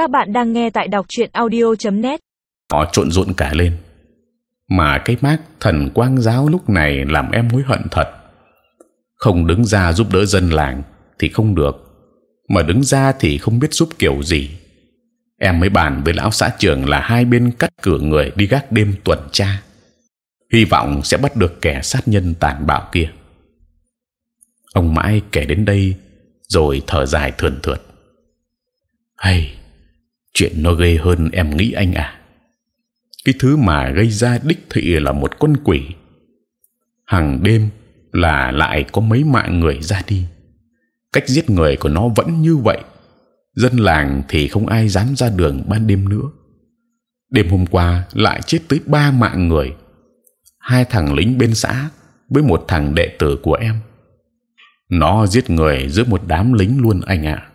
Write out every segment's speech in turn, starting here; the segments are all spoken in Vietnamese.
Các bạn đang nghe tại đọc truyện audio.net. Họ trộn rộn cả lên. Mà cái mác thần quang giáo lúc này làm em hối hận thật. Không đứng ra giúp đỡ dân làng thì không được, mà đứng ra thì không biết giúp kiểu gì. Em mới bàn với lão xã trưởng là hai bên cắt cử người đi gác đêm tuần tra, hy vọng sẽ bắt được kẻ sát nhân tàn bạo kia. Ông mãi kể đến đây rồi thở dài thườn thượt. Hay chuyện nó ghê hơn em nghĩ anh à. Cái thứ mà gây ra đích thị là một con quỷ. Hàng đêm là lại có mấy mạng người ra đi. Cách giết người của nó vẫn như vậy. Dân làng thì không ai dám ra đường ban đêm nữa. Đêm hôm qua lại chết tới ba mạng người. Hai thằng lính bên xã với một thằng đệ tử của em. Nó giết người giữa một đám lính luôn anh ạ.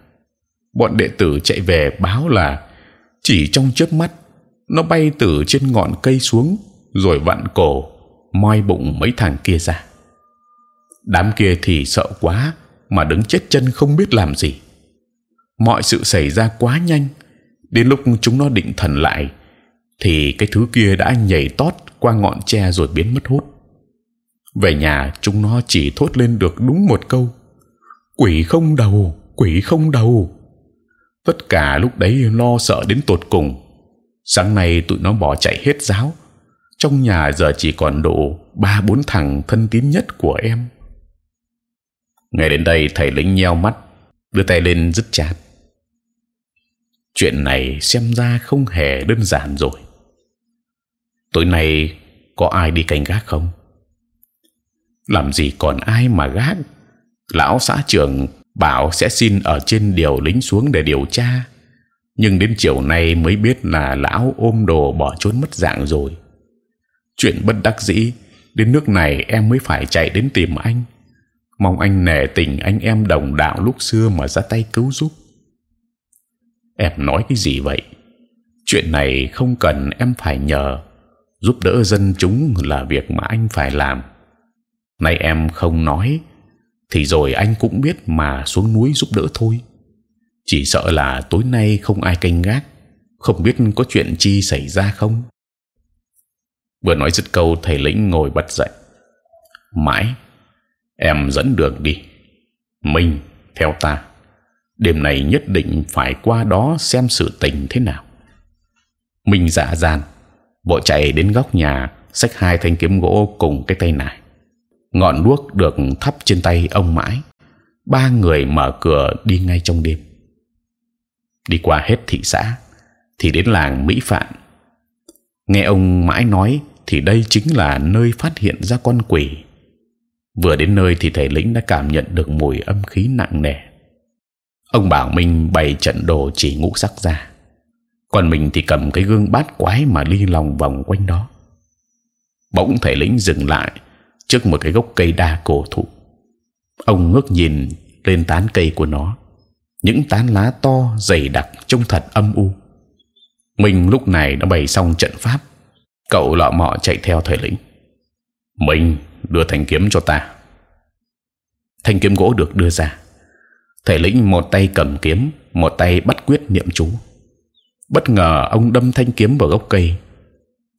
Bọn đệ tử chạy về báo là chỉ trong chớp mắt, nó bay từ trên ngọn cây xuống, rồi vặn cổ, moi bụng mấy thằng kia ra. Đám kia thì sợ quá mà đứng chết chân không biết làm gì. Mọi sự xảy ra quá nhanh, đến lúc chúng nó định thần lại, thì cái thứ kia đã nhảy tót qua ngọn tre rồi biến mất hút. Về nhà, chúng nó chỉ thốt lên được đúng một câu, quỷ không đầu, quỷ không đầu tất cả lúc đấy lo sợ đến tột cùng. Sáng nay tụi nó bỏ chạy hết giáo. Trong nhà giờ chỉ còn độ ba bốn thằng thân tín nhất của em. Nghe đến đây thầy lính nheo mắt, đưa tay lên dứt chát. Chuyện này xem ra không hề đơn giản rồi. Tối nay có ai đi canh gác không? Làm gì còn ai mà gác? Lão xã trưởng bảo sẽ xin ở trên điều lính xuống để điều tra. Nhưng đến chiều nay mới biết là lão ôm đồ bỏ trốn mất dạng rồi. Chuyện bất đắc dĩ, đến nước này em mới phải chạy đến tìm anh. Mong anh nể tình anh em đồng đạo lúc xưa mà ra tay cứu giúp. Em nói cái gì vậy? Chuyện này không cần em phải nhờ. Giúp đỡ dân chúng là việc mà anh phải làm. Nay em không nói thì rồi anh cũng biết mà xuống núi giúp đỡ thôi. Chỉ sợ là tối nay không ai canh gác, không biết có chuyện chi xảy ra không? Vừa nói dứt câu, thầy lĩnh ngồi bật dậy. Mãi, em dẫn đường đi. Mình theo ta. Đêm này nhất định phải qua đó xem sự tình thế nào. Mình dạ dàn vội chạy đến góc nhà, xách hai thanh kiếm gỗ cùng cái tay nải ngọn đuốc được thắp trên tay ông mãi. Ba người mở cửa đi ngay trong đêm. Đi qua hết thị xã, thì đến làng mỹ phạn. Nghe ông mãi nói thì đây chính là nơi phát hiện ra con quỷ. Vừa đến nơi thì thầy lĩnh đã cảm nhận được mùi âm khí nặng nề. Ông bảo mình bày trận đồ chỉ ngũ sắc ra. Còn mình thì cầm cái gương bát quái mà đi lòng vòng quanh đó. Bỗng thầy lĩnh dừng lại trước một cái gốc cây đa cổ thụ. Ông ngước nhìn lên tán cây của nó. Những tán lá to, dày đặc, trông thật âm u. Mình lúc này đã bày xong trận pháp. Cậu lọ mọ chạy theo thời lĩnh. Mình đưa thanh kiếm cho ta. Thanh kiếm gỗ được đưa ra. Thầy lĩnh một tay cầm kiếm, một tay bắt quyết niệm chú. Bất ngờ ông đâm thanh kiếm vào gốc cây.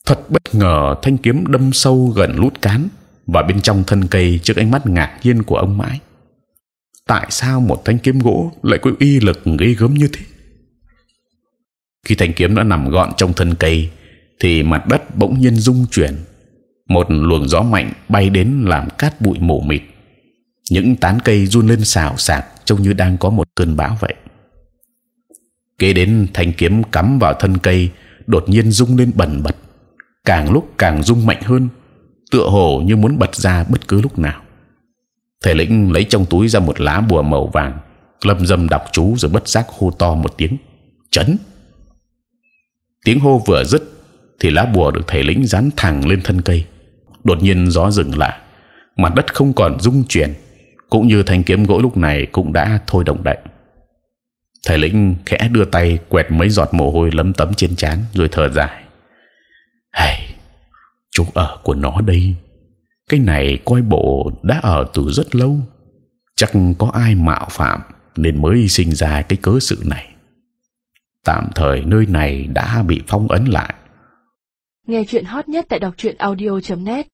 Thật bất ngờ thanh kiếm đâm sâu gần lút cán và bên trong thân cây trước ánh mắt ngạc nhiên của ông mãi. Tại sao một thanh kiếm gỗ lại có uy lực ghê gớm như thế? Khi thanh kiếm đã nằm gọn trong thân cây, thì mặt đất bỗng nhiên rung chuyển. Một luồng gió mạnh bay đến làm cát bụi mù mịt. Những tán cây run lên xào xạc trông như đang có một cơn bão vậy. Kế đến thanh kiếm cắm vào thân cây, đột nhiên rung lên bần bật. Càng lúc càng rung mạnh hơn tựa hồ như muốn bật ra bất cứ lúc nào. Thầy lĩnh lấy trong túi ra một lá bùa màu vàng lâm dâm đọc chú rồi bất giác hô to một tiếng, chấn! Tiếng hô vừa dứt thì lá bùa được thầy lĩnh dán thẳng lên thân cây. Đột nhiên gió dừng lại, mặt đất không còn rung chuyển, cũng như thanh kiếm gỗ lúc này cũng đã thôi động đậy. Thầy lĩnh khẽ đưa tay quẹt mấy giọt mồ hôi lấm tấm trên trán rồi thở dài chỗ ở của nó đây. Cái này coi bộ đã ở từ rất lâu. Chắc có ai mạo phạm nên mới sinh ra cái cớ sự này. Tạm thời nơi này đã bị phong ấn lại. Nghe chuyện hot nhất tại đọc truyện audio.net